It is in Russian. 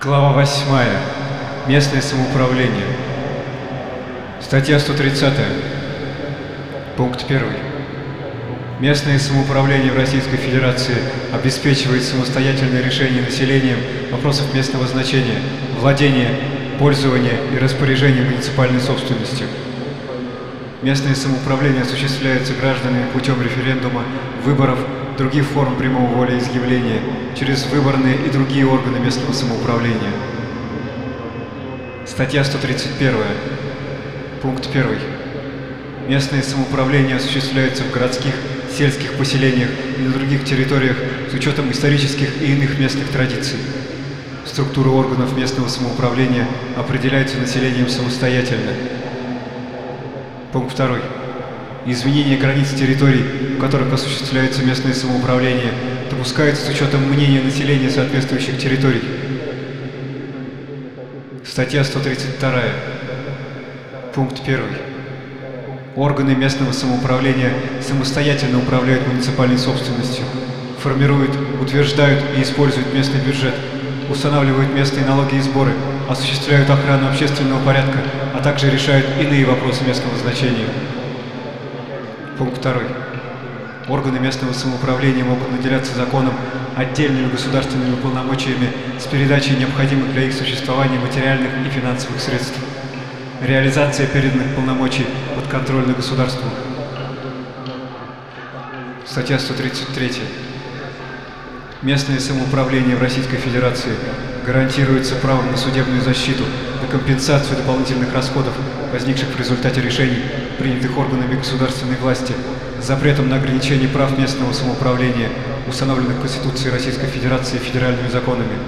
Глава 8. Местное самоуправление. Статья 130. Пункт 1. Местное самоуправление в Российской Федерации обеспечивает самостоятельное решение населением вопросов местного значения, владения, пользования и распоряжения муниципальной собственностью. Местное самоуправление осуществляется гражданами путем референдума, выборов, других форм прямого волеизъявления, через выборные и другие органы местного самоуправления. Статья 131. Пункт 1. Местное самоуправление осуществляется в городских, сельских поселениях и на других территориях с учетом исторических и иных местных традиций. Структура органов местного самоуправления определяется населением самостоятельно. Пункт 2. Изменение границ территорий, в которых осуществляется местное самоуправление, допускается с учетом мнения населения соответствующих территорий. Статья 132. Пункт 1. Органы местного самоуправления самостоятельно управляют муниципальной собственностью, формируют, утверждают и используют местный бюджет, устанавливают местные налоги и сборы, осуществляют охрану общественного порядка, а также решают иные вопросы местного значения. Пункт 2. Органы местного самоуправления могут наделяться законом отдельными государственными полномочиями с передачей необходимых для их существования материальных и финансовых средств. Реализация переданных полномочий подконтрольна государству. Статья 133. Местное самоуправление в Российской Федерации гарантируется правом на судебную защиту, на компенсацию дополнительных расходов, возникших в результате решений, принятых органами государственной власти, запретом на ограничение прав местного самоуправления, установленных Конституцией Российской Федерации федеральными законами.